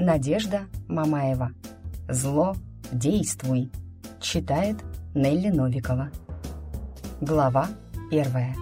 Надежда Мамаева. Зло, действуй. Читает Нелли Новикова. Глава первая.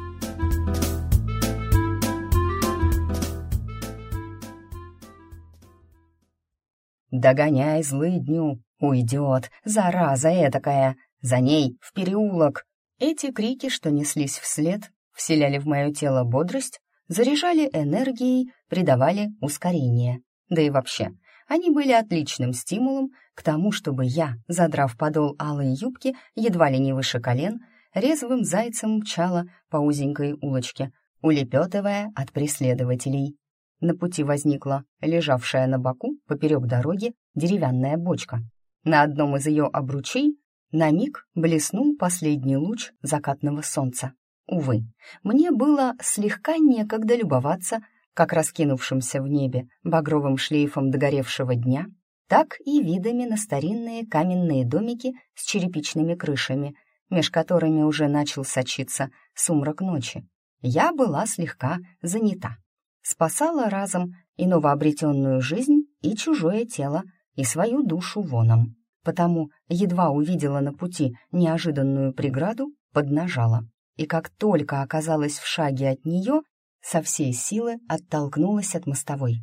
«Догоняй злыдню! Уйдет! Зараза этакая! За ней, в переулок!» Эти крики, что неслись вслед, вселяли в мое тело бодрость, заряжали энергией, придавали ускорение. Да и вообще, они были отличным стимулом к тому, чтобы я, задрав подол алой юбки едва ли не выше колен, резвым зайцем мчала по узенькой улочке, улепетывая от преследователей. На пути возникла лежавшая на боку поперек дороги деревянная бочка. На одном из ее обручей на миг блеснул последний луч закатного солнца. Увы, мне было слегка некогда любоваться как раскинувшимся в небе багровым шлейфом догоревшего дня, так и видами на старинные каменные домики с черепичными крышами, меж которыми уже начал сочиться сумрак ночи. Я была слегка занята. Спасала разом и новообретенную жизнь, и чужое тело, и свою душу воном. Потому едва увидела на пути неожиданную преграду, поднажала. И как только оказалась в шаге от нее, со всей силы оттолкнулась от мостовой.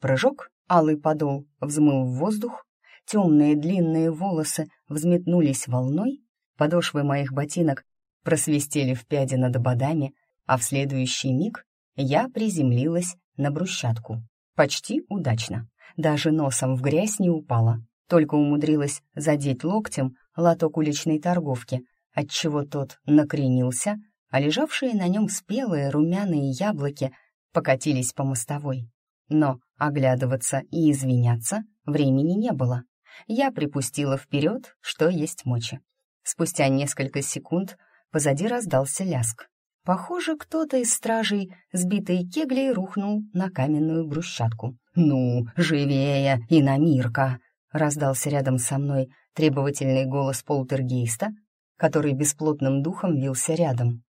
Прыжок, алый подол взмыл в воздух, темные длинные волосы взметнулись волной, подошвы моих ботинок просвистели в пяди над ободами, а в следующий миг я приземлилась на брусчатку. Почти удачно. Даже носом в грязь не упала, только умудрилась задеть локтем лоток уличной торговки, отчего тот накренился, а лежавшие на нем спелые румяные яблоки покатились по мостовой. Но оглядываться и извиняться времени не было. Я припустила вперед, что есть мочи. Спустя несколько секунд позади раздался ляск. Похоже, кто-то из стражей, сбитой кеглей, рухнул на каменную брусчатку. «Ну, живее, иномирка!» — раздался рядом со мной требовательный голос полтергейста, который бесплотным духом вился рядом.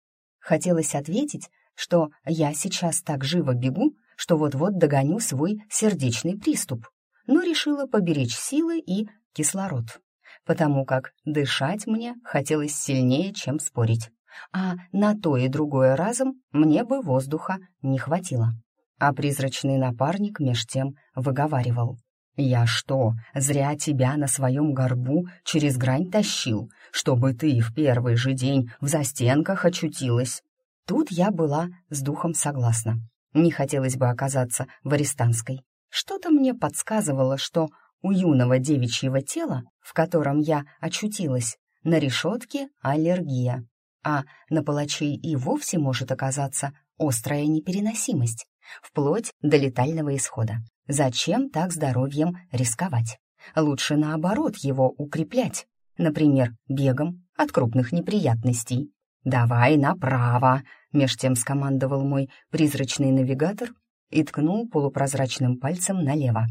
Хотелось ответить, что я сейчас так живо бегу, что вот-вот догоню свой сердечный приступ, но решила поберечь силы и кислород, потому как дышать мне хотелось сильнее, чем спорить, а на то и другое разом мне бы воздуха не хватило. А призрачный напарник меж тем выговаривал. «Я что, зря тебя на своем горбу через грань тащил, чтобы ты в первый же день в застенках очутилась?» Тут я была с духом согласна. Не хотелось бы оказаться в арестанской. Что-то мне подсказывало, что у юного девичьего тела, в котором я очутилась, на решетке аллергия, а на палачей и вовсе может оказаться острая непереносимость, вплоть до летального исхода. Зачем так здоровьем рисковать? Лучше наоборот его укреплять, например, бегом от крупных неприятностей. «Давай направо!» — меж тем скомандовал мой призрачный навигатор и ткнул полупрозрачным пальцем налево.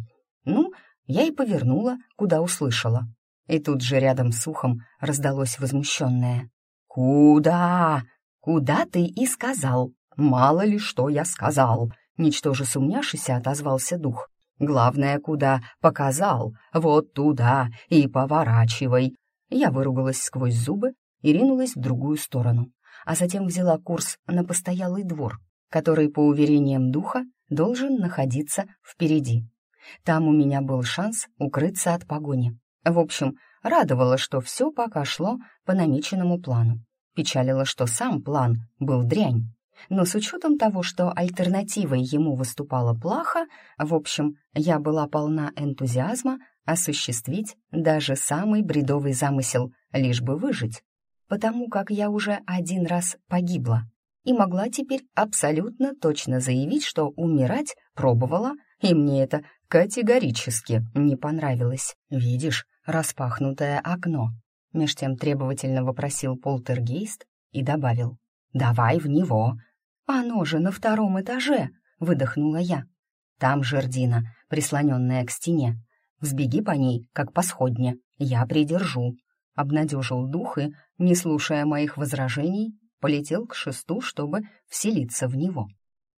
Ну, я и повернула, куда услышала. И тут же рядом с ухом раздалось возмущенное. «Куда? Куда ты и сказал? Мало ли что я сказал!» Ничтоже сумняшися отозвался дух. «Главное, куда показал, вот туда и поворачивай». Я выругалась сквозь зубы и ринулась в другую сторону, а затем взяла курс на постоялый двор, который, по уверениям духа, должен находиться впереди. Там у меня был шанс укрыться от погони. В общем, радовало, что все пока шло по намеченному плану. Печалило, что сам план был дрянь. Но с учетом того, что альтернативой ему выступала плаха, в общем, я была полна энтузиазма осуществить даже самый бредовый замысел, лишь бы выжить, потому как я уже один раз погибла и могла теперь абсолютно точно заявить, что умирать пробовала, и мне это категорически не понравилось. «Видишь, распахнутое окно», — меж тем требовательно вопросил полтергейст и добавил. «Давай в него». «Оно же на втором этаже», — выдохнула я. «Там жердина, прислоненная к стене. Взбеги по ней, как по сходне. Я придержу». Обнадежил дух и, не слушая моих возражений, полетел к шесту, чтобы вселиться в него.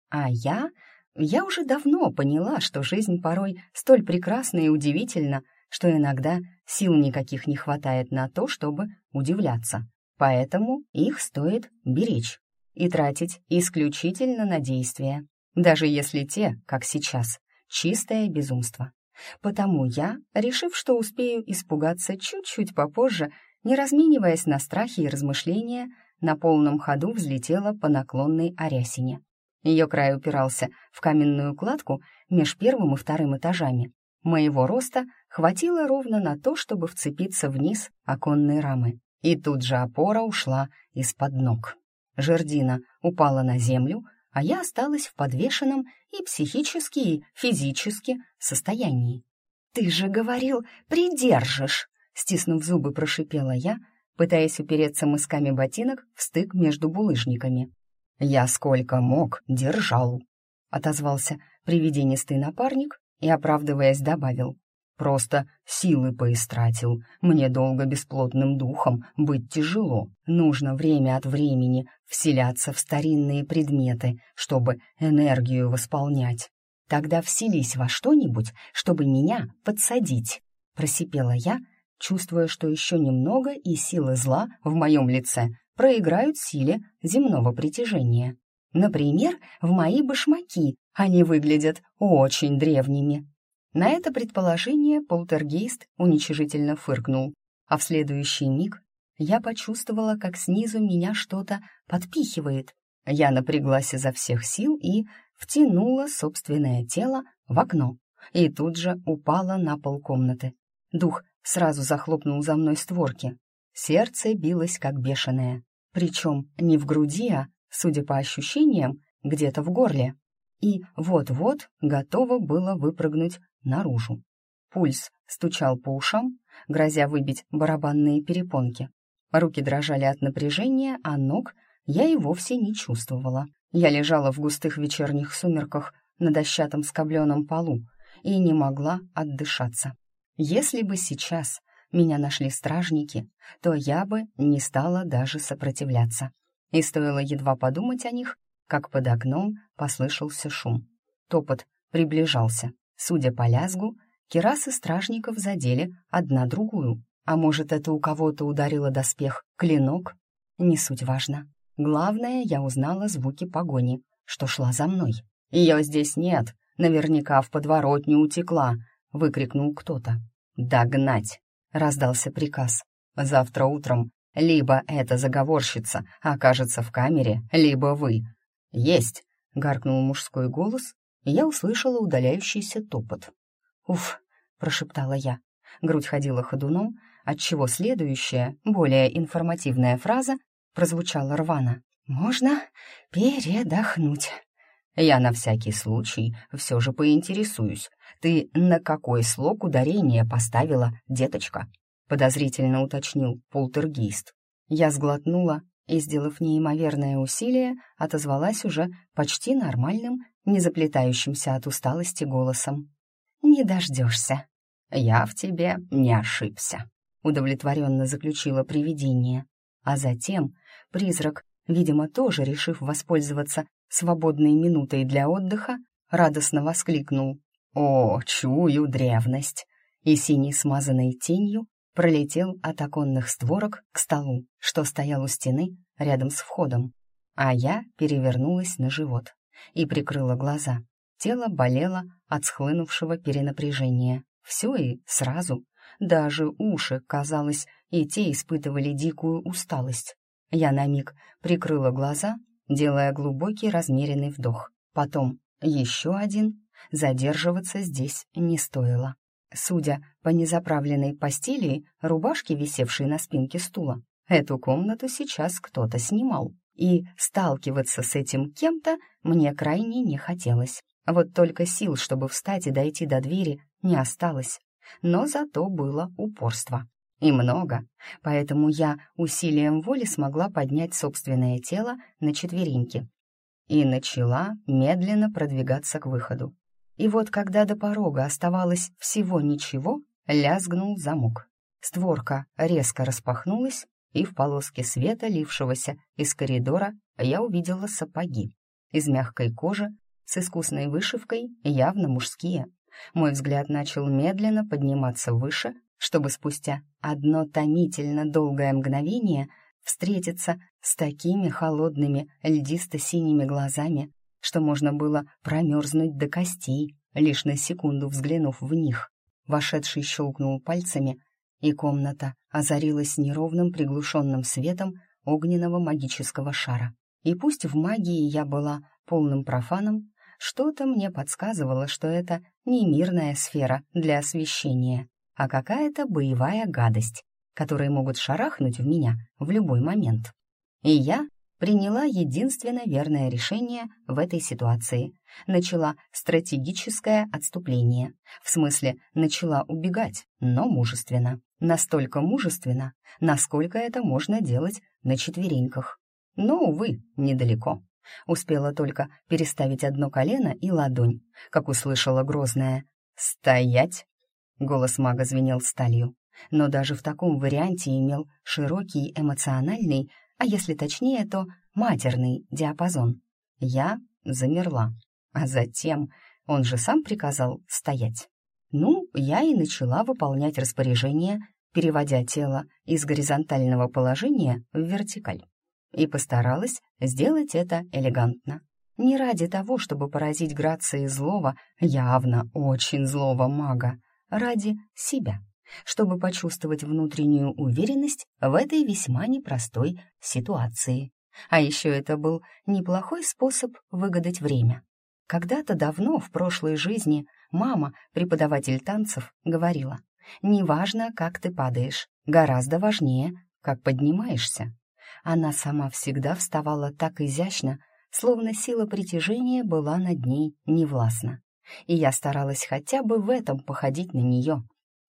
А я Я уже давно поняла, что жизнь порой столь прекрасна и удивительна, что иногда сил никаких не хватает на то, чтобы удивляться. Поэтому их стоит беречь и тратить исключительно на действия, даже если те, как сейчас, чистое безумство. Потому я, решив, что успею испугаться чуть-чуть попозже, не размениваясь на страхи и размышления, на полном ходу взлетела по наклонной Арясине. Ее край упирался в каменную кладку меж первым и вторым этажами. Моего роста хватило ровно на то, чтобы вцепиться вниз оконной рамы. И тут же опора ушла из-под ног. Жердина упала на землю, а я осталась в подвешенном и психически, и физически состоянии. «Ты же говорил, придержишь!» Стиснув зубы, прошипела я, пытаясь упереться мысками ботинок в стык между булыжниками. «Я сколько мог, держал», — отозвался привиденистый напарник и, оправдываясь, добавил. «Просто силы поистратил. Мне долго бесплотным духом быть тяжело. Нужно время от времени вселяться в старинные предметы, чтобы энергию восполнять. Тогда вселись во что-нибудь, чтобы меня подсадить», — просипела я, чувствуя, что еще немного и силы зла в моем лице проиграют силе земного притяжения. Например, в мои башмаки они выглядят очень древними. На это предположение полтергейст уничижительно фыркнул, а в следующий миг я почувствовала, как снизу меня что-то подпихивает. Я напряглась изо всех сил и втянула собственное тело в окно и тут же упала на пол комнаты. Дух сразу захлопнул за мной створки. Сердце билось как бешеное, причем не в груди, а, судя по ощущениям, где-то в горле. И вот-вот готово было выпрыгнуть наружу. Пульс стучал по ушам, грозя выбить барабанные перепонки. Руки дрожали от напряжения, а ног я и вовсе не чувствовала. Я лежала в густых вечерних сумерках на дощатом скобленном полу и не могла отдышаться. Если бы сейчас меня нашли стражники, то я бы не стала даже сопротивляться. И стоило едва подумать о них, как под окном послышался шум. Топот приближался. Судя по лязгу, керасы стражников задели одна другую. А может, это у кого-то ударило доспех клинок? Не суть важно. Главное, я узнала звуки погони, что шла за мной. «Ее здесь нет, наверняка в подворотню утекла», — выкрикнул кто-то. «Догнать!» — раздался приказ. «Завтра утром либо эта заговорщица окажется в камере, либо вы». «Есть!» — гаркнул мужской голос, я услышала удаляющийся топот. «Уф!» — прошептала я. Грудь ходила ходуном, отчего следующая, более информативная фраза прозвучала рвано. «Можно передохнуть». Я на всякий случай все же поинтересуюсь. Ты на какой слог ударение поставила, деточка? Подозрительно уточнил полтергист. Я сглотнула и, сделав неимоверное усилие, отозвалась уже почти нормальным, не заплетающимся от усталости голосом. «Не дождешься». «Я в тебе не ошибся», — удовлетворенно заключила привидение. А затем призрак, видимо, тоже решив воспользоваться свободной минутой для отдыха, радостно воскликнул. «О, чую древность!» И синий смазанной тенью пролетел от оконных створок к столу, что стоял у стены рядом с входом. А я перевернулась на живот и прикрыла глаза. Тело болело от схлынувшего перенапряжения. Все и сразу. Даже уши, казалось, и те испытывали дикую усталость. Я на миг прикрыла глаза делая глубокий размеренный вдох. Потом еще один. Задерживаться здесь не стоило. Судя по незаправленной постели, рубашке, висевшей на спинке стула, эту комнату сейчас кто-то снимал. И сталкиваться с этим кем-то мне крайне не хотелось. Вот только сил, чтобы встать и дойти до двери, не осталось. Но зато было упорство. И много, поэтому я усилием воли смогла поднять собственное тело на четвереньки и начала медленно продвигаться к выходу. И вот когда до порога оставалось всего ничего, лязгнул замок. Створка резко распахнулась, и в полоске света, лившегося из коридора, я увидела сапоги из мягкой кожи с искусной вышивкой, явно мужские. Мой взгляд начал медленно подниматься выше, чтобы спустя одно томительно долгое мгновение встретиться с такими холодными льдисто-синими глазами, что можно было промерзнуть до костей, лишь на секунду взглянув в них. Вошедший щелкнул пальцами, и комната озарилась неровным приглушенным светом огненного магического шара. И пусть в магии я была полным профаном, что-то мне подсказывало, что это не мирная сфера для освещения, а какая-то боевая гадость, которые могут шарахнуть в меня в любой момент. И я приняла единственно верное решение в этой ситуации. Начала стратегическое отступление. В смысле, начала убегать, но мужественно. Настолько мужественно, насколько это можно делать на четвереньках. Но, увы, недалеко. Успела только переставить одно колено и ладонь, как услышала грозное «Стоять!». Голос мага звенел сталью, но даже в таком варианте имел широкий эмоциональный, а если точнее, то матерный диапазон. Я замерла, а затем он же сам приказал стоять. Ну, я и начала выполнять распоряжение, переводя тело из горизонтального положения в вертикаль и постаралась сделать это элегантно. Не ради того, чтобы поразить грацией злого, явно очень злого мага, ради себя, чтобы почувствовать внутреннюю уверенность в этой весьма непростой ситуации. А еще это был неплохой способ выгадать время. Когда-то давно, в прошлой жизни, мама, преподаватель танцев, говорила, «Неважно, как ты падаешь, гораздо важнее, как поднимаешься». Она сама всегда вставала так изящно, словно сила притяжения была над ней невластна. И я старалась хотя бы в этом походить на нее.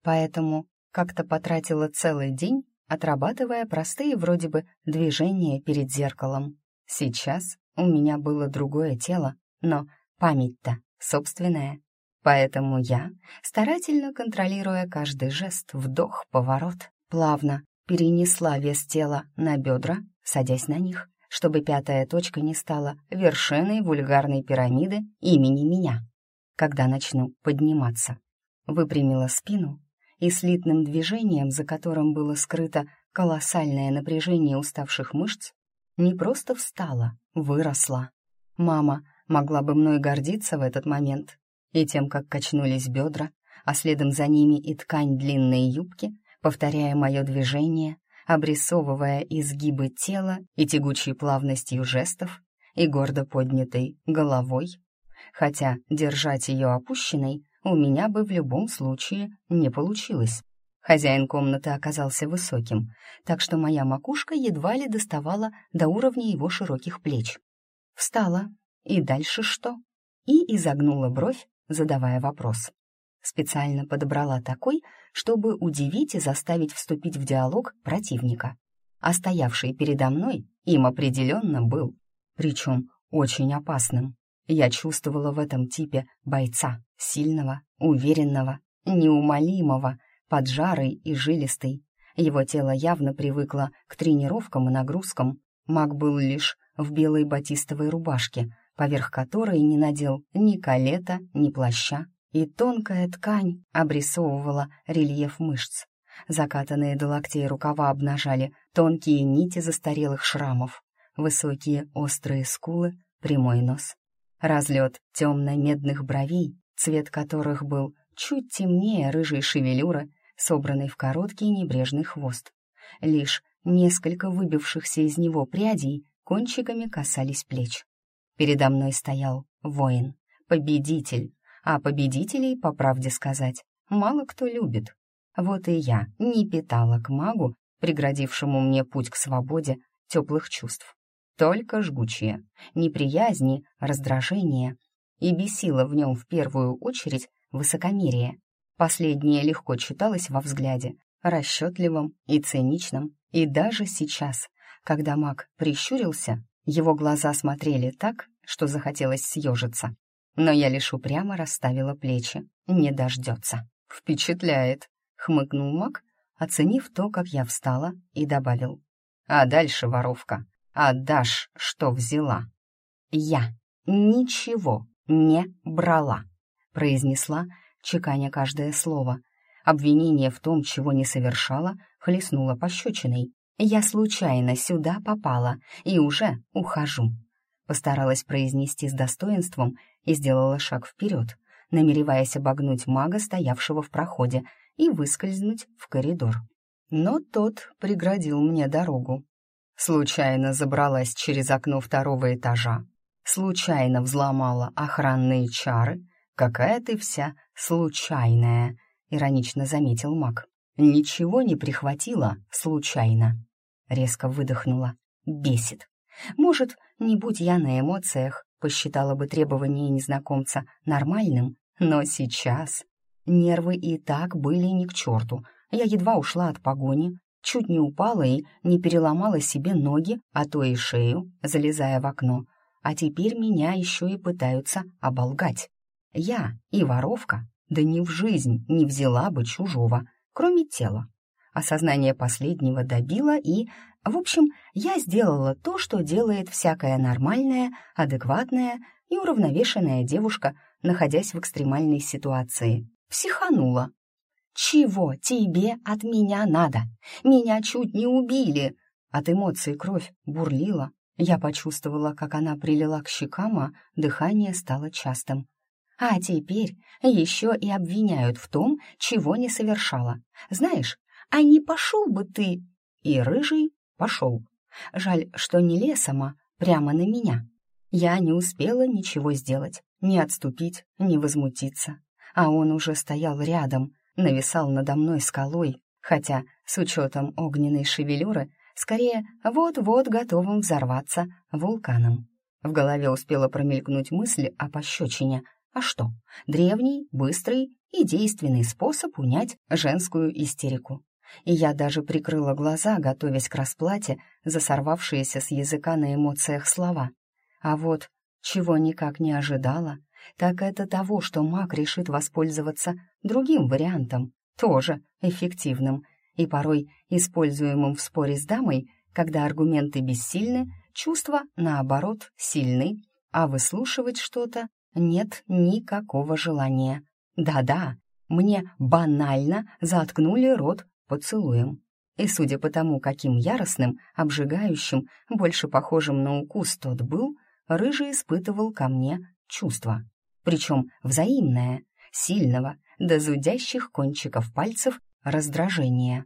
Поэтому как-то потратила целый день, отрабатывая простые вроде бы движения перед зеркалом. Сейчас у меня было другое тело, но память-то собственная. Поэтому я, старательно контролируя каждый жест, вдох, поворот, плавно перенесла вес тела на бедра, садясь на них, чтобы пятая точка не стала вершиной вульгарной пирамиды имени меня, когда начну подниматься. Выпрямила спину и слитным движением, за которым было скрыто колоссальное напряжение уставших мышц, не просто встала, выросла. Мама могла бы мной гордиться в этот момент и тем, как качнулись бедра, а следом за ними и ткань длинной юбки, повторяя мое движение, обрисовывая изгибы тела и тягучей плавностью жестов, и гордо поднятой головой, хотя держать ее опущенной у меня бы в любом случае не получилось. Хозяин комнаты оказался высоким, так что моя макушка едва ли доставала до уровня его широких плеч. Встала. И дальше что? И изогнула бровь, задавая вопрос специально подобрала такой, чтобы удивить и заставить вступить в диалог противника. А стоявший передо мной им определенно был, причем очень опасным. Я чувствовала в этом типе бойца, сильного, уверенного, неумолимого, поджарый и жилистый. Его тело явно привыкло к тренировкам и нагрузкам. Маг был лишь в белой батистовой рубашке, поверх которой не надел ни калета, ни плаща, и тонкая ткань обрисовывала рельеф мышц. Закатанные до локтей рукава обнажали тонкие нити застарелых шрамов, высокие острые скулы, прямой нос. Разлет темно-медных бровей, цвет которых был чуть темнее рыжей шевелюры, собранной в короткий небрежный хвост. Лишь несколько выбившихся из него прядей кончиками касались плеч. Передо мной стоял воин, победитель, а победителей, по правде сказать, мало кто любит. Вот и я не питала к магу, преградившему мне путь к свободе, теплых чувств. Только жгучие, неприязни, раздражение. И бесило в нем в первую очередь высокомерие. Последнее легко читалось во взгляде, расчетливом и циничном. И даже сейчас, когда маг прищурился, его глаза смотрели так, что захотелось съежиться но я лишь упрямо расставила плечи. Не дождется. «Впечатляет», — хмыкнул маг, оценив то, как я встала, и добавил. «А дальше, воровка, отдашь, что взяла». «Я ничего не брала», — произнесла, чеканя каждое слово. Обвинение в том, чего не совершала, хлестнуло пощечиной. «Я случайно сюда попала и уже ухожу», — постаралась произнести с достоинством и сделала шаг вперед, намереваясь обогнуть мага, стоявшего в проходе, и выскользнуть в коридор. Но тот преградил мне дорогу. Случайно забралась через окно второго этажа, случайно взломала охранные чары. Какая ты вся случайная, иронично заметил маг. Ничего не прихватила случайно. Резко выдохнула. Бесит. Может, не будь я на эмоциях, посчитала бы требование незнакомца нормальным, но сейчас нервы и так были ни к черту. Я едва ушла от погони, чуть не упала и не переломала себе ноги, а то и шею, залезая в окно. А теперь меня еще и пытаются оболгать. Я и воровка, да ни в жизнь не взяла бы чужого, кроме тела. Осознание последнего добило и, в общем, я сделала то, что делает всякая нормальная, адекватная и уравновешенная девушка, находясь в экстремальной ситуации. Психанула. «Чего тебе от меня надо? Меня чуть не убили!» От эмоций кровь бурлила. Я почувствовала, как она прилила к щекам, а дыхание стало частым. А теперь еще и обвиняют в том, чего не совершала. Знаешь, а не пошел бы ты...» И рыжий пошел. Жаль, что не лесом, а прямо на меня. Я не успела ничего сделать, ни отступить, ни возмутиться. А он уже стоял рядом, нависал надо мной скалой, хотя, с учетом огненной шевелюры, скорее вот-вот готовым взорваться вулканом. В голове успела промелькнуть мысль о пощечине. А что? Древний, быстрый и действенный способ унять женскую истерику. И я даже прикрыла глаза, готовясь к расплате за сорвавшиеся с языка на эмоциях слова. А вот чего никак не ожидала, так это того, что маг решит воспользоваться другим вариантом, тоже эффективным и порой используемым в споре с дамой, когда аргументы бессильны, чувства, наоборот, сильны, а выслушивать что-то нет никакого желания. Да-да, мне банально заткнули рот поцелуем. И судя по тому, каким яростным, обжигающим, больше похожим на укус тот был, Рыжий испытывал ко мне чувство причем взаимное, сильного, до зудящих кончиков пальцев раздражения.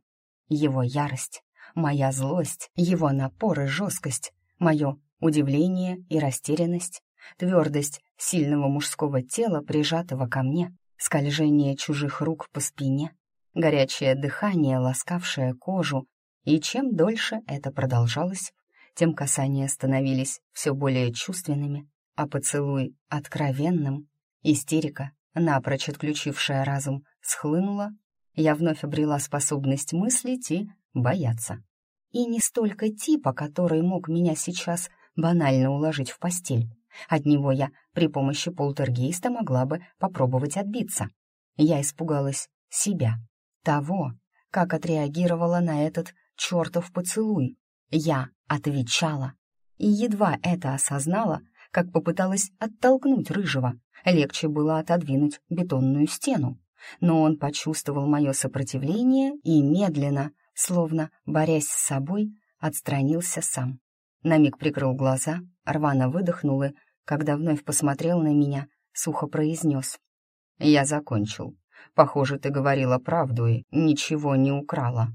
Его ярость, моя злость, его напор и жесткость, мое удивление и растерянность, твердость сильного мужского тела, прижатого ко мне, скольжение чужих рук по спине, горячее дыхание, ласкавшее кожу, и чем дольше это продолжалось, тем касания становились все более чувственными, а поцелуй — откровенным, Истерика, напрочь отключившая разум, схлынула. Я вновь обрела способность мыслить и бояться. И не столько типа, который мог меня сейчас банально уложить в постель. От него я при помощи полтергейста могла бы попробовать отбиться. Я испугалась себя, того, как отреагировала на этот чертов поцелуй. Я отвечала. И едва это осознала, как попыталась оттолкнуть рыжего, Легче было отодвинуть бетонную стену. Но он почувствовал мое сопротивление и медленно, словно борясь с собой, отстранился сам. На миг прикрыл глаза, рвано выдохнул и, когда вновь посмотрел на меня, сухо произнес. «Я закончил. Похоже, ты говорила правду и ничего не украла».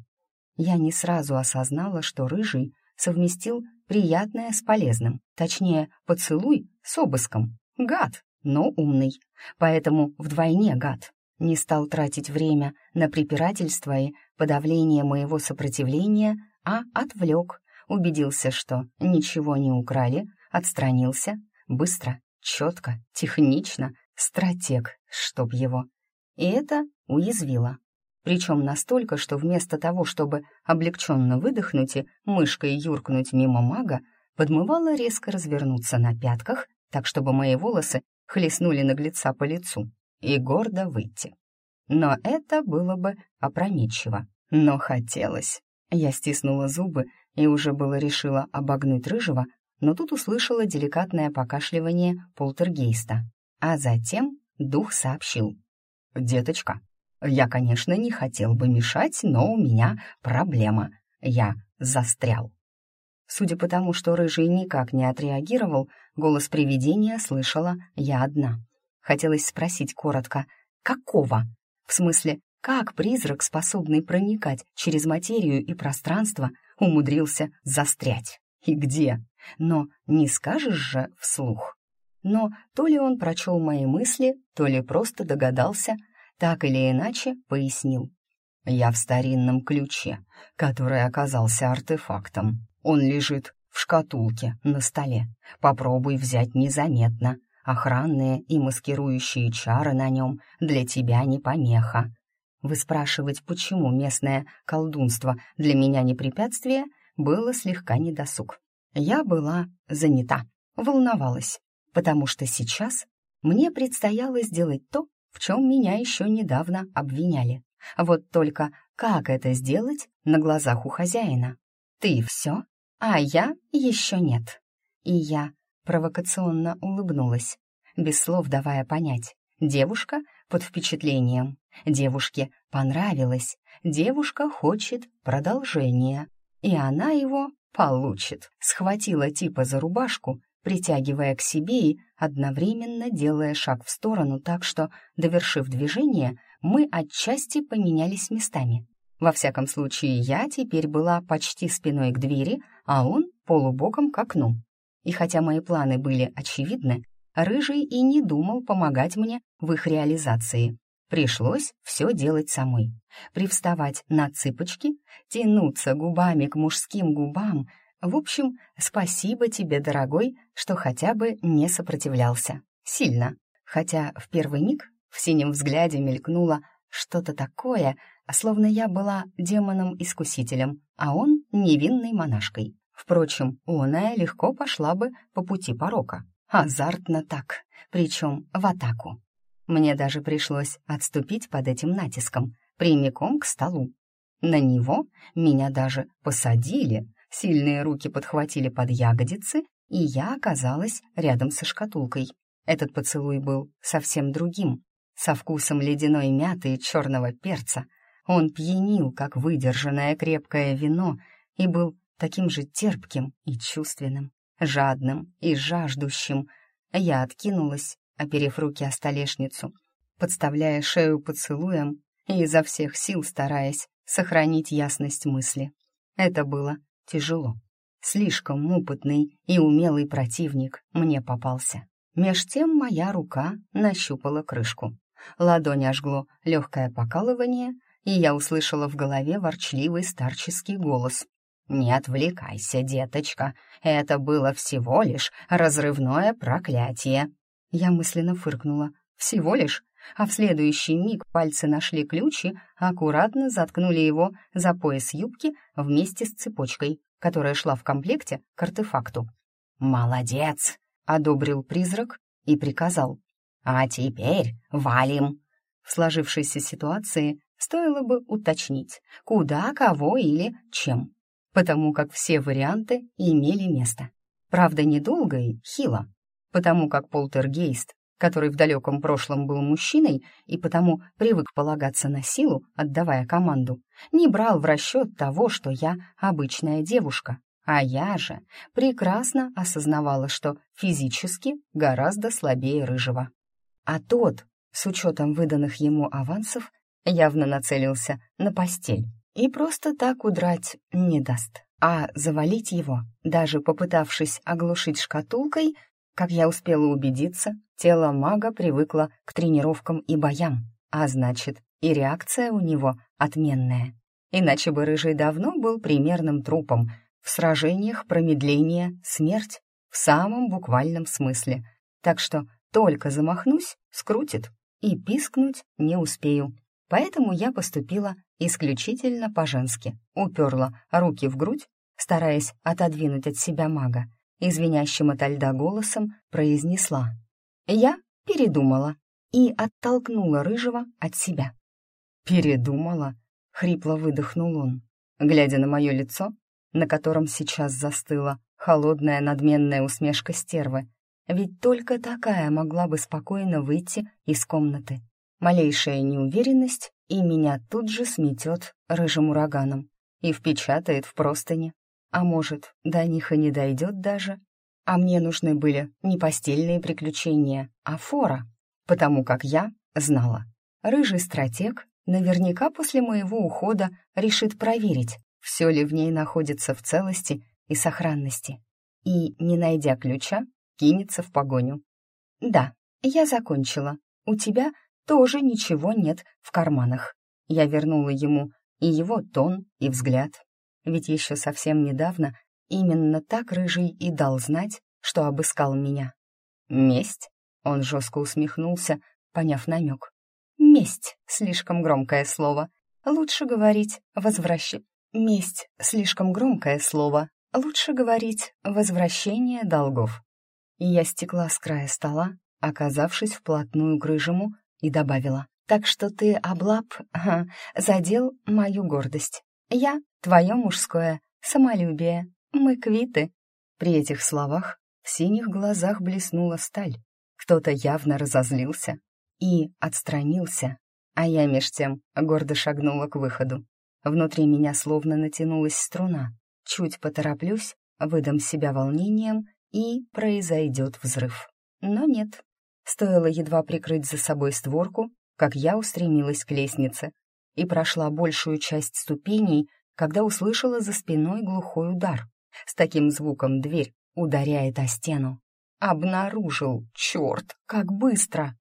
Я не сразу осознала, что Рыжий совместил приятное с полезным, точнее, поцелуй с обыском. Гад! но умный, поэтому вдвойне гад. Не стал тратить время на препирательство и подавление моего сопротивления, а отвлек, убедился, что ничего не украли, отстранился, быстро, четко, технично, стратег, чтоб его. И это уязвило. Причем настолько, что вместо того, чтобы облегченно выдохнуть и мышкой юркнуть мимо мага, подмывало резко развернуться на пятках, так чтобы мои волосы хлестнули наглеца по лицу и гордо выйти. Но это было бы опрометчиво. Но хотелось. Я стиснула зубы и уже было решила обогнуть рыжего, но тут услышала деликатное покашливание полтергейста. А затем дух сообщил. «Деточка, я, конечно, не хотел бы мешать, но у меня проблема. Я застрял». Судя по тому, что Рыжий никак не отреагировал, голос привидения слышала я одна. Хотелось спросить коротко «Какого?» В смысле, как призрак, способный проникать через материю и пространство, умудрился застрять? И где? Но не скажешь же вслух. Но то ли он прочел мои мысли, то ли просто догадался, так или иначе пояснил. Я в старинном ключе, который оказался артефактом. Он лежит в шкатулке на столе. Попробуй взять незаметно. Охранные и маскирующие чары на нем для тебя не помеха. Вы спрашивать, почему местное колдунство для меня не препятствие, было слегка недосуг. Я была занята, волновалась, потому что сейчас мне предстояло сделать то, в чем меня еще недавно обвиняли. Вот только как это сделать на глазах у хозяина? Ты все, а я еще нет. И я провокационно улыбнулась, без слов давая понять. Девушка под впечатлением. Девушке понравилось. Девушка хочет продолжения. И она его получит. Схватила типа за рубашку, притягивая к себе и одновременно делая шаг в сторону так, что, довершив движение, мы отчасти поменялись местами. Во всяком случае, я теперь была почти спиной к двери, а он полубоком к окну. И хотя мои планы были очевидны, Рыжий и не думал помогать мне в их реализации. Пришлось все делать самой. Привставать на цыпочки, тянуться губами к мужским губам. В общем, спасибо тебе, дорогой, что хотя бы не сопротивлялся. Сильно. Хотя в первый миг в синем взгляде мелькнуло что-то такое, словно я была демоном-искусителем, а он невинной монашкой. Впрочем, оная легко пошла бы по пути порока. Азартно так, причем в атаку. Мне даже пришлось отступить под этим натиском, прямиком к столу. На него меня даже посадили, сильные руки подхватили под ягодицы, и я оказалась рядом со шкатулкой. Этот поцелуй был совсем другим, со вкусом ледяной мяты и черного перца. Он пьянил, как выдержанное крепкое вино, и был таким же терпким и чувственным, жадным и жаждущим. Я откинулась оперев руки о столешницу, подставляя шею поцелуем и изо всех сил стараясь сохранить ясность мысли. Это было тяжело. Слишком опытный и умелый противник мне попался. Меж тем моя рука нащупала крышку. Ладонь ожгло легкое покалывание, и я услышала в голове ворчливый старческий голос. «Не отвлекайся, деточка, это было всего лишь разрывное проклятие. Я мысленно фыркнула. Всего лишь. А в следующий миг пальцы нашли ключи, аккуратно заткнули его за пояс юбки вместе с цепочкой, которая шла в комплекте к артефакту. «Молодец!» — одобрил призрак и приказал. «А теперь валим!» В сложившейся ситуации стоило бы уточнить, куда, кого или чем, потому как все варианты имели место. Правда, недолго и хило потому как полтергейст, который в далеком прошлом был мужчиной и потому привык полагаться на силу, отдавая команду, не брал в расчет того, что я обычная девушка, а я же прекрасно осознавала, что физически гораздо слабее рыжего. А тот, с учетом выданных ему авансов, явно нацелился на постель и просто так удрать не даст. А завалить его, даже попытавшись оглушить шкатулкой, как я успела убедиться, тело мага привыкло к тренировкам и боям, а значит, и реакция у него отменная. Иначе бы Рыжий давно был примерным трупом. В сражениях промедление — смерть в самом буквальном смысле. Так что только замахнусь — скрутит, и пискнуть не успею. Поэтому я поступила исключительно по-женски, уперла руки в грудь, стараясь отодвинуть от себя мага, извиняющим ото льда голосом произнесла. «Я передумала» и оттолкнула Рыжего от себя. «Передумала?» — хрипло выдохнул он, глядя на мое лицо, на котором сейчас застыла холодная надменная усмешка стервы. ведь только такая могла бы спокойно выйти из комнаты. Малейшая неуверенность, и меня тут же сметет рыжим ураганом и впечатает в простыни. А может, до них и не дойдет даже. А мне нужны были не постельные приключения, а фора, потому как я знала. Рыжий стратег наверняка после моего ухода решит проверить, все ли в ней находится в целости и сохранности. И, не найдя ключа, кинется в погоню. «Да, я закончила. У тебя тоже ничего нет в карманах». Я вернула ему и его тон, и взгляд. Ведь еще совсем недавно именно так Рыжий и дал знать, что обыскал меня. «Месть?» — он жестко усмехнулся, поняв намек. «Месть» — слишком громкое слово. Лучше говорить «возвращи». «Месть» — слишком громкое слово. Лучше говорить «возвращение долгов». И я стекла с края стола, оказавшись вплотную к рыжему, и добавила. «Так что ты, облап, задел мою гордость. Я — твое мужское самолюбие. Мы квиты». При этих словах в синих глазах блеснула сталь. Кто-то явно разозлился и отстранился, а я меж тем гордо шагнула к выходу. Внутри меня словно натянулась струна. Чуть потороплюсь, выдам себя волнением, и произойдет взрыв. Но нет. Стоило едва прикрыть за собой створку, как я устремилась к лестнице и прошла большую часть ступеней, когда услышала за спиной глухой удар. С таким звуком дверь ударяет о стену. Обнаружил, черт, как быстро!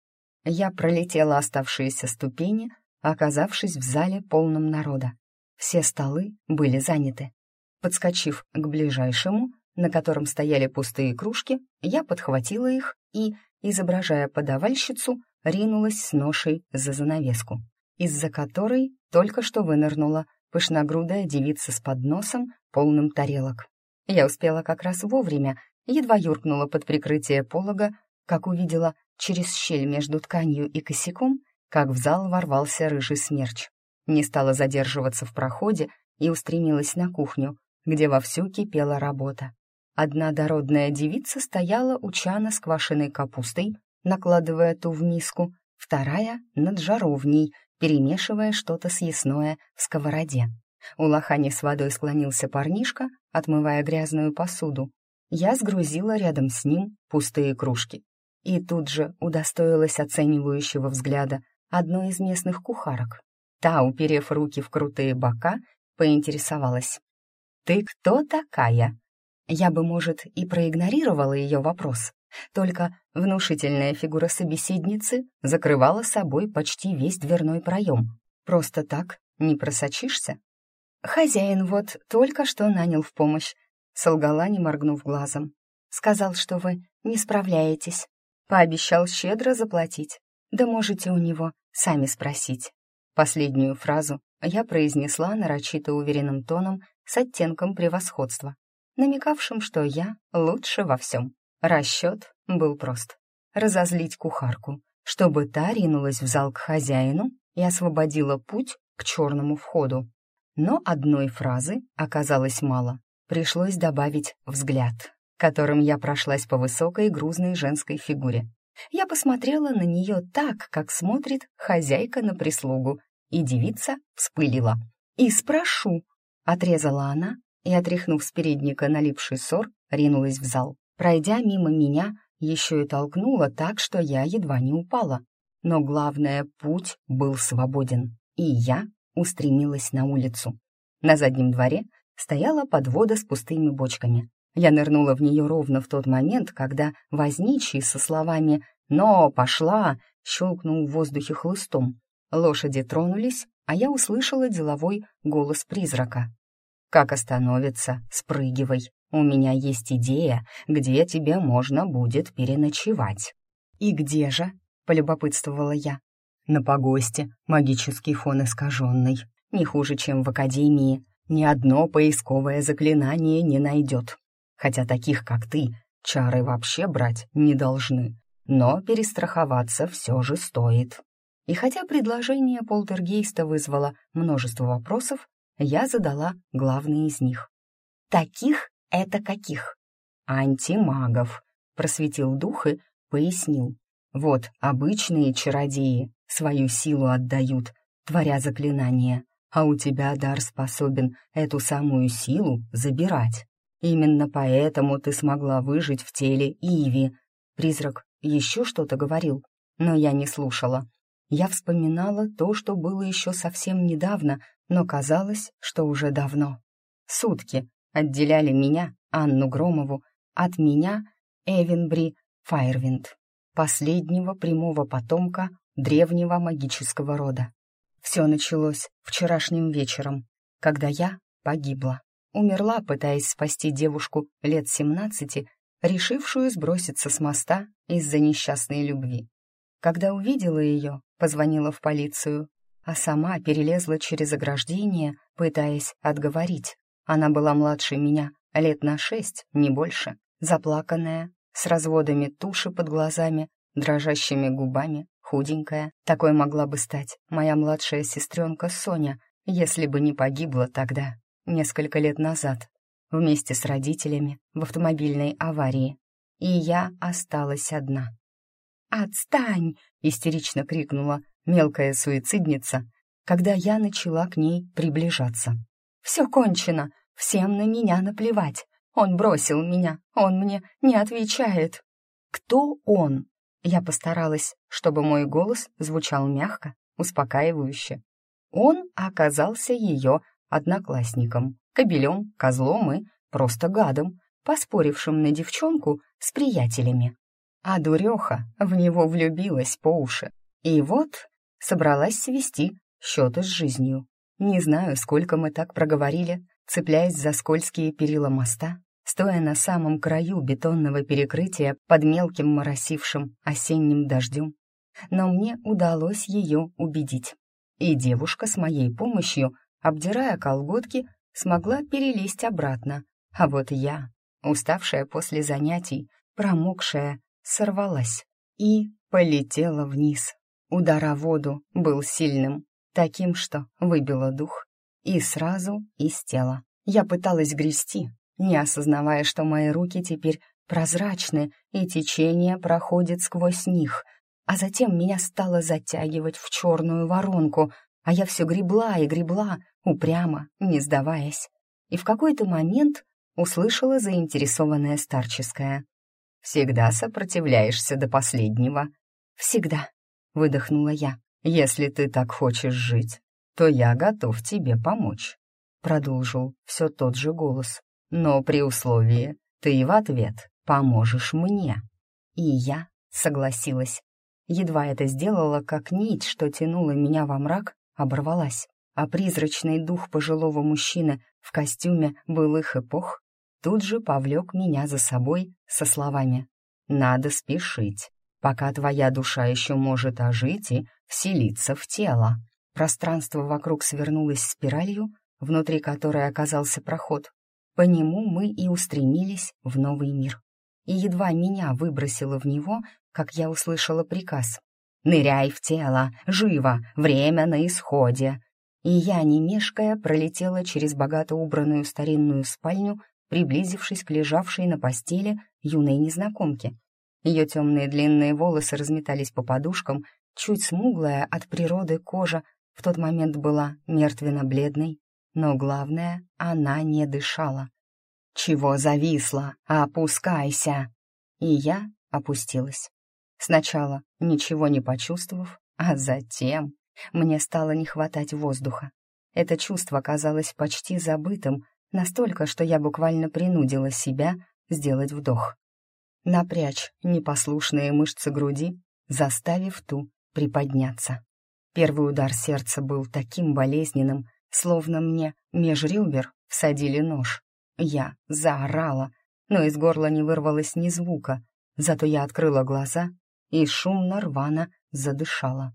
Я пролетела оставшиеся ступени, оказавшись в зале полном народа. Все столы были заняты. Подскочив к ближайшему, на котором стояли пустые кружки, я подхватила их и, изображая подавальщицу, ринулась с ношей за занавеску, из-за которой только что вынырнула пышногрудая девица с подносом, полным тарелок. Я успела как раз вовремя, едва юркнула под прикрытие полога, как увидела через щель между тканью и косяком, как в зал ворвался рыжий смерч. Не стала задерживаться в проходе и устремилась на кухню, где вовсю кипела работа. Одна дородная девица стояла у чана с квашеной капустой, накладывая ту в миску, вторая — над жаровней, перемешивая что-то съестное в сковороде. У лохани с водой склонился парнишка, отмывая грязную посуду. Я сгрузила рядом с ним пустые кружки. И тут же удостоилась оценивающего взгляда одной из местных кухарок. Та, уперев руки в крутые бока, поинтересовалась. «Ты кто такая?» Я бы, может, и проигнорировала ее вопрос, только внушительная фигура собеседницы закрывала собой почти весь дверной проем. Просто так не просочишься. «Хозяин вот только что нанял в помощь», — солгала, не моргнув глазом. «Сказал, что вы не справляетесь. Пообещал щедро заплатить. Да можете у него сами спросить». Последнюю фразу я произнесла нарочито уверенным тоном с оттенком превосходства, намекавшим, что я лучше во всем. Расчет был прост. Разозлить кухарку, чтобы та ринулась в зал к хозяину и освободила путь к черному входу. Но одной фразы оказалось мало. Пришлось добавить взгляд, которым я прошлась по высокой грузной женской фигуре. Я посмотрела на нее так, как смотрит хозяйка на прислугу, и девица вспылила. «И спрошу!» — отрезала она и, отряхнув с передника налипший ссор, ринулась в зал. Пройдя мимо меня, еще и толкнула так, что я едва не упала. Но главное, путь был свободен, и я устремилась на улицу. На заднем дворе стояла подвода с пустыми бочками. Я нырнула в нее ровно в тот момент, когда возничий со словами «Но, пошла!» щелкнул в воздухе хлыстом. Лошади тронулись, а я услышала деловой голос призрака. «Как остановится, спрыгивай. У меня есть идея, где тебе можно будет переночевать». «И где же?» — полюбопытствовала я. «На погосте, магический фон искаженный. Не хуже, чем в Академии. Ни одно поисковое заклинание не найдет. Хотя таких, как ты, чары вообще брать не должны. Но перестраховаться все же стоит». И хотя предложение полтергейста вызвало множество вопросов, я задала главный из них. «Таких — это каких?» «Антимагов», просветил дух и пояснил. Вот обычные чародеи свою силу отдают, творя заклинания, а у тебя дар способен эту самую силу забирать. Именно поэтому ты смогла выжить в теле Иви. Призрак еще что-то говорил, но я не слушала. Я вспоминала то, что было еще совсем недавно, но казалось, что уже давно. Сутки отделяли меня, Анну Громову, от меня, Эвенбри Файрвинд, последнего прямого потомка древнего магического рода. Все началось вчерашним вечером, когда я погибла. Умерла, пытаясь спасти девушку лет семнадцати, решившую сброситься с моста из-за несчастной любви. Когда увидела ее, позвонила в полицию, а сама перелезла через ограждение, пытаясь отговорить. Она была младше меня, лет на шесть, не больше, заплаканная, с разводами туши под глазами, дрожащими губами, худенькая. Такой могла бы стать моя младшая сестренка Соня, если бы не погибла тогда, несколько лет назад, вместе с родителями в автомобильной аварии. И я осталась одна. «Отстань!» — истерично крикнула мелкая суицидница, когда я начала к ней приближаться. «Все кончено, всем на меня наплевать. Он бросил меня, он мне не отвечает». «Кто он?» Я постаралась, чтобы мой голос звучал мягко, успокаивающе. Он оказался ее одноклассником, кобелем, козлом и просто гадом, поспорившим на девчонку с приятелями. А дуреха в него влюбилась по уши. И вот собралась свести счеты с жизнью. Не знаю, сколько мы так проговорили, цепляясь за скользкие перила моста, стоя на самом краю бетонного перекрытия под мелким моросившим осенним дождем. Но мне удалось ее убедить. И девушка с моей помощью, обдирая колготки, смогла перелезть обратно. А вот я, уставшая после занятий, промокшая, сорвалась и полетела вниз. Удар о воду был сильным, таким, что выбило дух, и сразу из тела. Я пыталась грести, не осознавая, что мои руки теперь прозрачны, и течение проходит сквозь них, а затем меня стало затягивать в черную воронку, а я все гребла и гребла, упрямо, не сдаваясь. И в какой-то момент услышала заинтересованная старческая. Всегда сопротивляешься до последнего. Всегда, выдохнула я. Если ты так хочешь жить, то я готов тебе помочь. Продолжил все тот же голос. Но при условии, ты в ответ поможешь мне. И я согласилась. Едва это сделала, как нить, что тянула меня во мрак, оборвалась, а призрачный дух пожилого мужчины в костюме былых эпох тут же повлек меня за собой со словами «Надо спешить, пока твоя душа еще может ожить и вселиться в тело». Пространство вокруг свернулось спиралью, внутри которой оказался проход. По нему мы и устремились в новый мир. И едва меня выбросило в него, как я услышала приказ. «Ныряй в тело! Живо! Время на исходе!» И я, не мешкая, пролетела через богато убранную старинную спальню приблизившись к лежавшей на постели юной незнакомке. Ее темные длинные волосы разметались по подушкам, чуть смуглая от природы кожа в тот момент была мертвенно-бледной, но главное, она не дышала. «Чего зависла? Опускайся!» И я опустилась. Сначала ничего не почувствовав, а затем мне стало не хватать воздуха. Это чувство казалось почти забытым, Настолько, что я буквально принудила себя сделать вдох. Напрячь непослушные мышцы груди, заставив ту приподняться. Первый удар сердца был таким болезненным, словно мне меж ребер всадили нож. Я заорала, но из горла не вырвалось ни звука, зато я открыла глаза и шумно рвано задышала.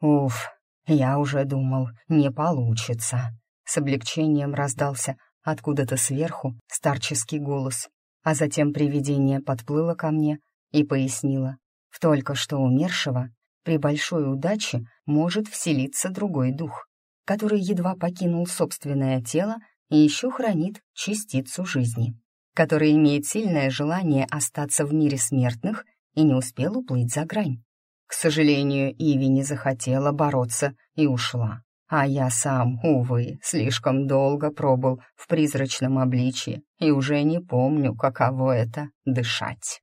«Уф, я уже думал, не получится», — с облегчением раздался Откуда-то сверху старческий голос, а затем привидение подплыло ко мне и пояснило. В только что умершего при большой удаче может вселиться другой дух, который едва покинул собственное тело и еще хранит частицу жизни. который имеет сильное желание остаться в мире смертных и не успел уплыть за грань. К сожалению, Иви не захотела бороться и ушла. А я сам, увы, слишком долго пробыл в призрачном обличье и уже не помню, каково это — дышать.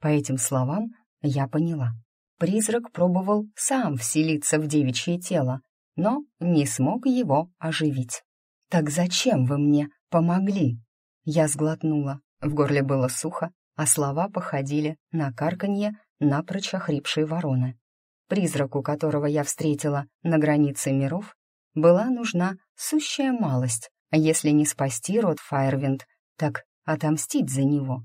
По этим словам я поняла. Призрак пробовал сам вселиться в девичье тело, но не смог его оживить. «Так зачем вы мне помогли?» Я сглотнула, в горле было сухо, а слова походили на карканье напрочь охрипшей вороны. Призраку, которого я встретила на границе миров, была нужна сущая малость, если не спасти род Файрвинд, так отомстить за него.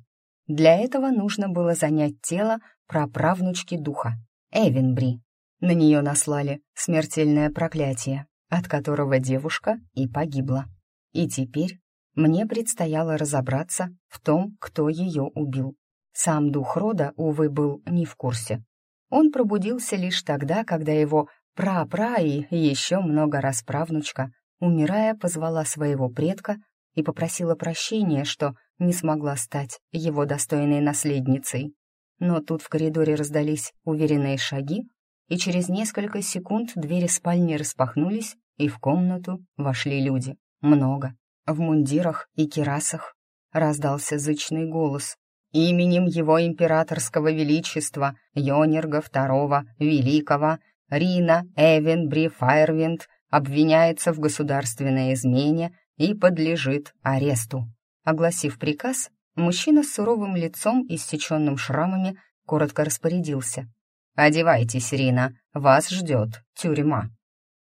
Для этого нужно было занять тело праправнучки духа, Эвенбри. На нее наслали смертельное проклятие, от которого девушка и погибла. И теперь мне предстояло разобраться в том, кто ее убил. Сам дух рода, увы, был не в курсе. Он пробудился лишь тогда, когда его Пра-пра и еще много раз правнучка, умирая, позвала своего предка и попросила прощения, что не смогла стать его достойной наследницей. Но тут в коридоре раздались уверенные шаги, и через несколько секунд двери спальни распахнулись, и в комнату вошли люди. Много. В мундирах и кирасах. Раздался зычный голос. «Именем его императорского величества, Йонерга II Великого, Рина Эвен Бри Файрвинд обвиняется в государственной измене и подлежит аресту. Огласив приказ, мужчина с суровым лицом и ссеченным шрамами коротко распорядился. «Одевайтесь, Рина, вас ждет тюрьма».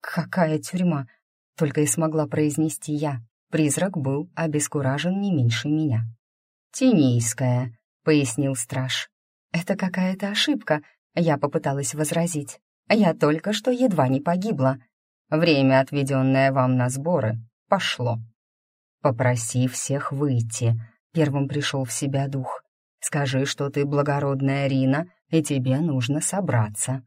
«Какая тюрьма?» — только и смогла произнести я. Призрак был обескуражен не меньше меня. «Тенийская», — пояснил страж. «Это какая-то ошибка», — я попыталась возразить. Я только что едва не погибла. Время, отведенное вам на сборы, пошло. Попроси всех выйти. Первым пришел в себя дух. Скажи, что ты благородная Рина, и тебе нужно собраться.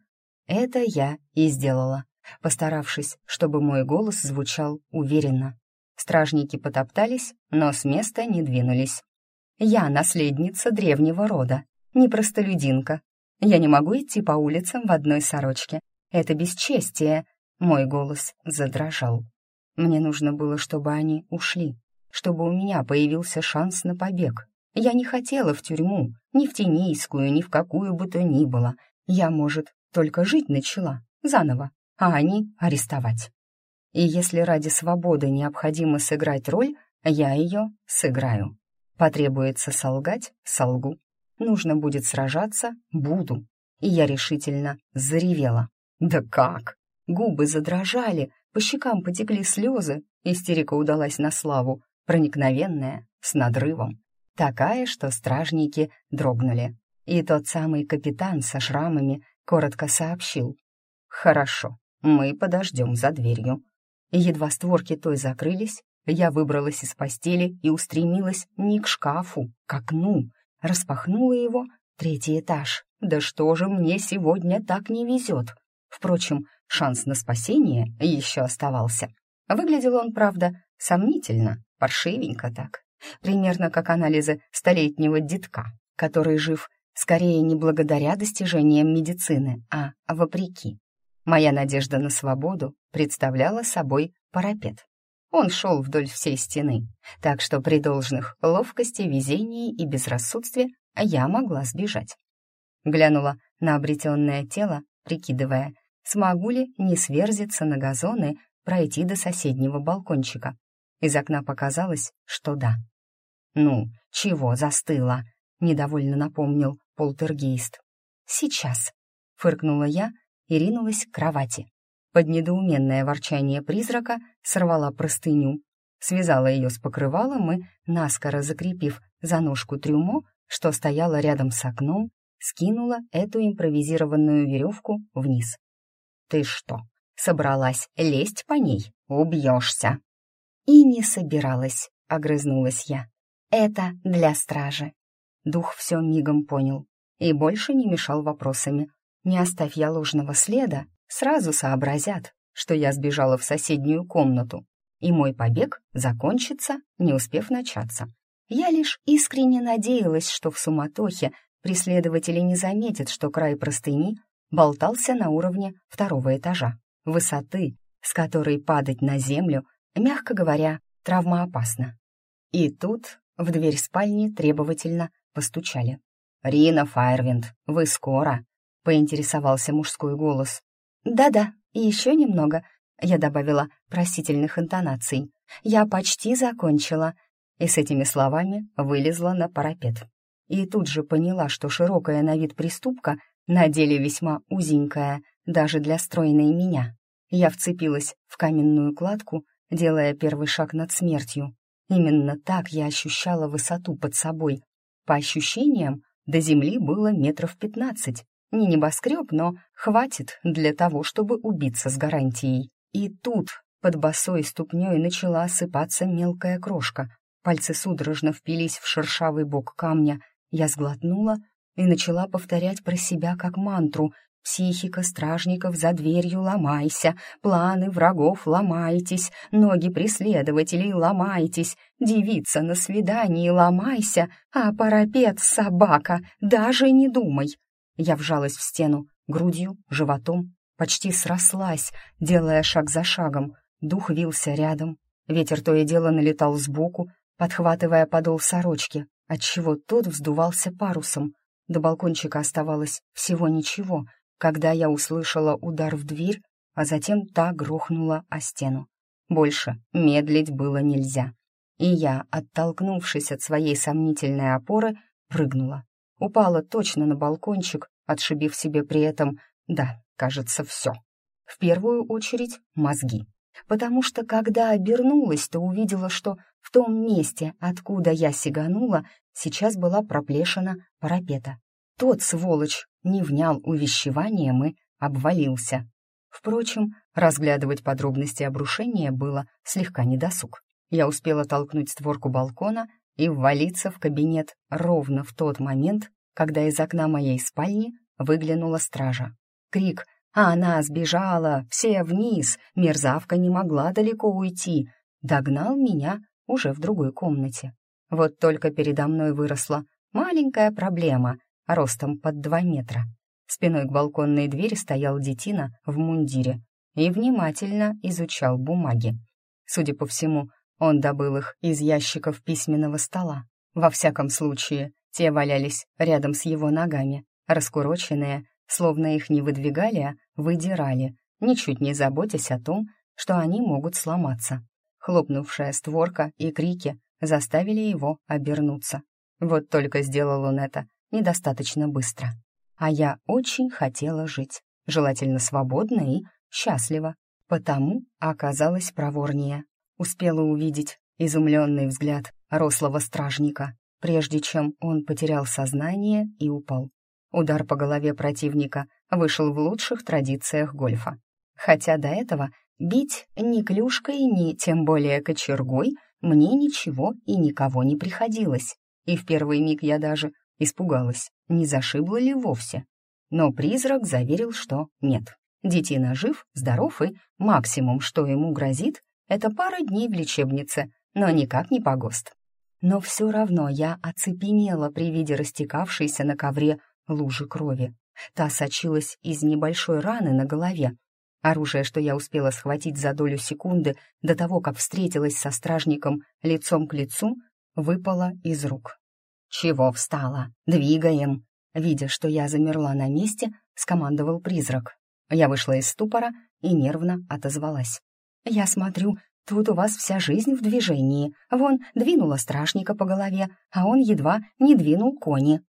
Это я и сделала, постаравшись, чтобы мой голос звучал уверенно. Стражники потоптались, но с места не двинулись. Я наследница древнего рода, не простолюдинка, я не могу идти по улицам в одной сорочке. Это бесчестие. Мой голос задрожал. Мне нужно было, чтобы они ушли, чтобы у меня появился шанс на побег. Я не хотела в тюрьму, ни в Тенийскую, ни в какую бы то ни было. Я, может, только жить начала, заново, а они арестовать. И если ради свободы необходимо сыграть роль, я ее сыграю. Потребуется солгать — солгу. Нужно будет сражаться — буду. И я решительно заревела. Да как? Губы задрожали, по щекам потекли слезы. Истерика удалась на славу, проникновенная, с надрывом. Такая, что стражники дрогнули. И тот самый капитан со шрамами коротко сообщил. «Хорошо, мы подождем за дверью». Едва створки той закрылись, я выбралась из постели и устремилась не к шкафу, к окну, Распахнула его, третий этаж. Да что же мне сегодня так не везет? Впрочем, шанс на спасение еще оставался. Выглядел он, правда, сомнительно, паршивенько так. Примерно как анализы столетнего детка, который жив скорее не благодаря достижениям медицины, а вопреки. Моя надежда на свободу представляла собой парапет. Он шел вдоль всей стены, так что при должных ловкости, везении и безрассудстве я могла сбежать. Глянула на обретенное тело, прикидывая, смогу ли не сверзиться на газоны, пройти до соседнего балкончика. Из окна показалось, что да. «Ну, чего застыла?» — недовольно напомнил полтергейст. «Сейчас», — фыркнула я и ринулась к кровати. Под недоуменное ворчание призрака сорвала простыню, связала ее с покрывалом и, наскоро закрепив за ножку трюмо, что стояла рядом с окном, скинула эту импровизированную веревку вниз. «Ты что, собралась лезть по ней? Убьешься!» «И не собиралась», — огрызнулась я. «Это для стражи». Дух все мигом понял и больше не мешал вопросами. Не оставь я ложного следа, сразу сообразят, что я сбежала в соседнюю комнату, и мой побег закончится, не успев начаться. Я лишь искренне надеялась, что в суматохе преследователи не заметят, что край простыни болтался на уровне второго этажа, высоты, с которой падать на землю, мягко говоря, травмоопасно. И тут в дверь спальни требовательно постучали. «Рина Файрвинд, вы скоро?» — поинтересовался мужской голос. «Да-да, еще немного», — я добавила просительных интонаций. «Я почти закончила», и с этими словами вылезла на парапет. И тут же поняла, что широкая на вид приступка на деле весьма узенькая, даже для стройной меня. Я вцепилась в каменную кладку, делая первый шаг над смертью. Именно так я ощущала высоту под собой. По ощущениям, до земли было метров пятнадцать. Не небоскреб, но хватит для того, чтобы убиться с гарантией. И тут под босой ступней начала осыпаться мелкая крошка. Пальцы судорожно впились в шершавый бок камня. Я сглотнула и начала повторять про себя как мантру Психика стражников за дверью ломайся, планы врагов ломайтесь, ноги преследователей ломайтесь, девица на свидании ломайся, а парапет собака, даже не думай. Я вжалась в стену, грудью, животом, почти срослась, делая шаг за шагом. Дух вился рядом, ветер то и дело налетал сбоку, подхватывая подол сорочки, отчего тот вздувался парусом. До балкончика оставалось всего ничего — когда я услышала удар в дверь, а затем та грохнула о стену. Больше медлить было нельзя. И я, оттолкнувшись от своей сомнительной опоры, прыгнула. Упала точно на балкончик, отшибив себе при этом, да, кажется, все. В первую очередь мозги. Потому что, когда обернулась, то увидела, что в том месте, откуда я сиганула, сейчас была проплешина парапета. Тот, сволочь, не внял увещеванием и обвалился. Впрочем, разглядывать подробности обрушения было слегка недосуг. Я успела толкнуть створку балкона и ввалиться в кабинет ровно в тот момент, когда из окна моей спальни выглянула стража. Крик «А она сбежала! Все вниз! Мерзавка не могла далеко уйти!» догнал меня уже в другой комнате. Вот только передо мной выросла маленькая проблема, ростом под два метра. Спиной к балконной двери стоял детина в мундире и внимательно изучал бумаги. Судя по всему, он добыл их из ящиков письменного стола. Во всяком случае, те валялись рядом с его ногами, раскуроченные, словно их не выдвигали, а выдирали, ничуть не заботясь о том, что они могут сломаться. Хлопнувшая створка и крики заставили его обернуться. Вот только сделал он это недостаточно быстро. А я очень хотела жить, желательно свободно и счастливо, потому оказалась проворнее. Успела увидеть изумленный взгляд рослого стражника, прежде чем он потерял сознание и упал. Удар по голове противника вышел в лучших традициях гольфа. Хотя до этого бить ни клюшкой, ни тем более кочергой мне ничего и никого не приходилось. И в первый миг я даже Испугалась, не зашибло ли вовсе. Но призрак заверил, что нет. Детина жив, здоров и максимум, что ему грозит, это пара дней в лечебнице, но никак не погост. Но все равно я оцепенела при виде растекавшейся на ковре лужи крови. Та сочилась из небольшой раны на голове. Оружие, что я успела схватить за долю секунды до того, как встретилась со стражником лицом к лицу, выпало из рук. «Чего встала? Двигаем!» Видя, что я замерла на месте, скомандовал призрак. Я вышла из ступора и нервно отозвалась. «Я смотрю, тут у вас вся жизнь в движении. Вон, двинула стражника по голове, а он едва не двинул кони».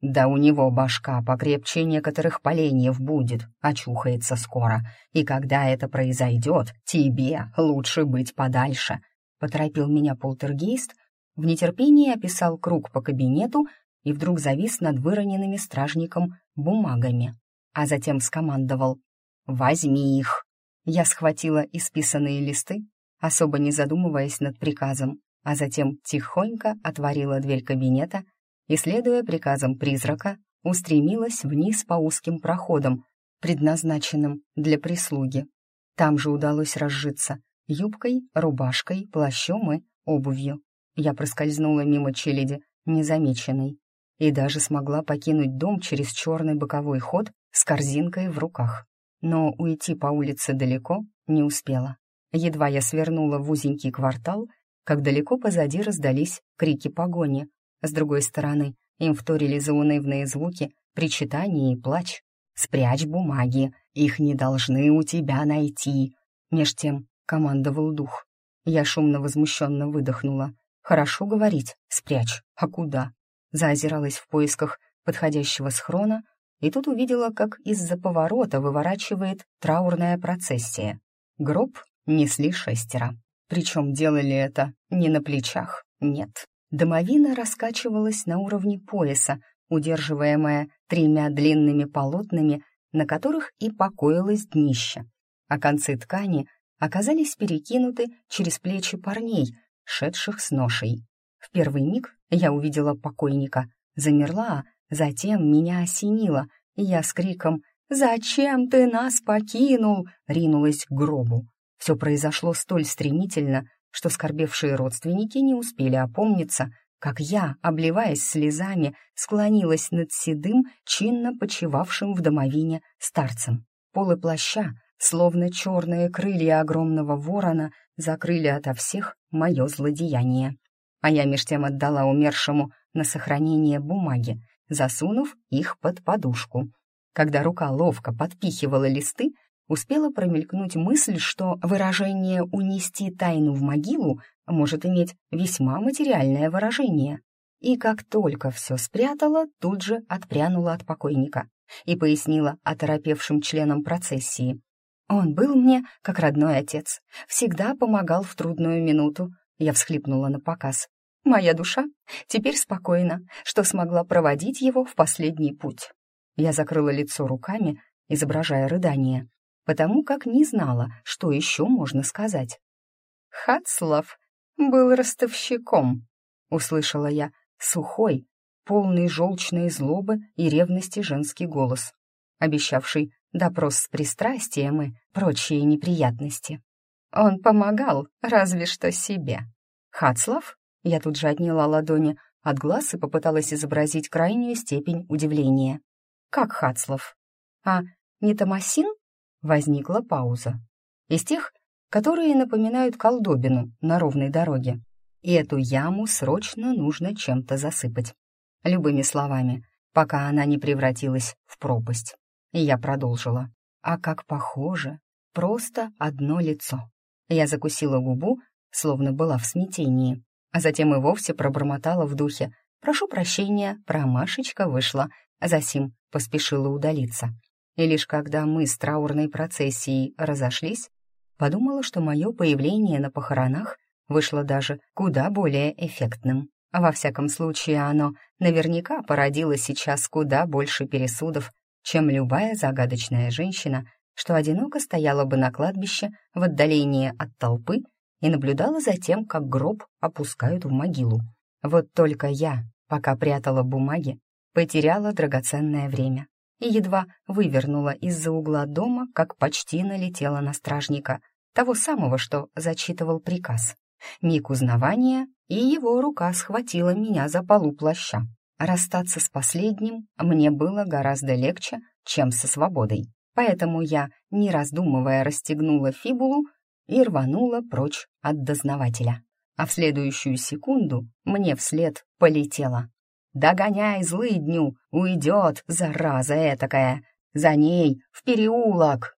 «Да у него башка покрепче некоторых поленьев будет, очухается скоро. И когда это произойдет, тебе лучше быть подальше», — поторопил меня полтергейст, в нетерпении описал круг по кабинету и вдруг завис над выроненными стражником бумагами, а затем скомандовал «Возьми их!». Я схватила исписанные листы, особо не задумываясь над приказом, а затем тихонько отворила дверь кабинета и, следуя приказам призрака, устремилась вниз по узким проходам, предназначенным для прислуги. Там же удалось разжиться юбкой, рубашкой, плащом и обувью. Я проскользнула мимо челяди, незамеченной, и даже смогла покинуть дом через черный боковой ход с корзинкой в руках. Но уйти по улице далеко не успела. Едва я свернула в узенький квартал, как далеко позади раздались крики погони. С другой стороны, им вторили заунывные звуки, причитания и плач. «Спрячь бумаги, их не должны у тебя найти!» Меж тем командовал дух. Я шумно возмущенно выдохнула. «Хорошо говорить, спрячь, а куда?» Заозиралась в поисках подходящего схрона, и тут увидела, как из-за поворота выворачивает траурная процессия. Гроб несли шестеро. Причем делали это не на плечах, нет. Домовина раскачивалась на уровне пояса, удерживаемая тремя длинными полотнами, на которых и покоилось днище, а концы ткани оказались перекинуты через плечи парней, шедших с ношей. В первый миг я увидела покойника, замерла, затем меня осенило, и я с криком «Зачем ты нас покинул?» ринулась к гробу. Все произошло столь стремительно, что скорбевшие родственники не успели опомниться, как я, обливаясь слезами, склонилась над седым, чинно почивавшим в домовине старцем. Полы плаща, словно черные крылья огромного ворона, закрыли ото всех мое злодеяние. А я меж тем отдала умершему на сохранение бумаги, засунув их под подушку. Когда рука ловко подпихивала листы, успела промелькнуть мысль, что выражение «унести тайну в могилу» может иметь весьма материальное выражение. И как только все спрятала, тут же отпрянула от покойника и пояснила оторопевшим членам процессии. «Он был мне как родной отец, всегда помогал в трудную минуту», я всхлипнула на показ. «Моя душа теперь спокойна, что смогла проводить его в последний путь». Я закрыла лицо руками, изображая рыдание, потому как не знала, что еще можно сказать. «Хацлав был ростовщиком», — услышала я сухой, полный желчной злобы и ревности женский голос, обещавший допрос с пристрастием и прочие неприятности. Он помогал, разве что себе. «Хацлав?» Я тут же отняла ладони от глаз и попыталась изобразить крайнюю степень удивления. «Как Хацлав? А не Томасин?» Возникла пауза. Из тех, которые напоминают колдобину на ровной дороге. И эту яму срочно нужно чем-то засыпать. Любыми словами, пока она не превратилась в пропасть. И я продолжила. А как похоже, просто одно лицо. Я закусила губу, словно была в смятении, а затем и вовсе пробормотала в духе. «Прошу прощения, промашечка вышла», а засим поспешила удалиться и лишь когда мы с траурной процессией разошлись, подумала, что мое появление на похоронах вышло даже куда более эффектным. Во всяком случае, оно наверняка породило сейчас куда больше пересудов, чем любая загадочная женщина, что одиноко стояла бы на кладбище в отдалении от толпы и наблюдала за тем, как гроб опускают в могилу. Вот только я, пока прятала бумаги, потеряла драгоценное время и едва вывернула из-за угла дома, как почти налетела на стражника, того самого, что зачитывал приказ. Миг узнавания, и его рука схватила меня за полу плаща. Расстаться с последним мне было гораздо легче, чем со свободой. Поэтому я, не раздумывая, расстегнула фибулу и рванула прочь от дознавателя. А в следующую секунду мне вслед полетела Догоняй злыдню, уйдет, зараза этакая. За ней в переулок.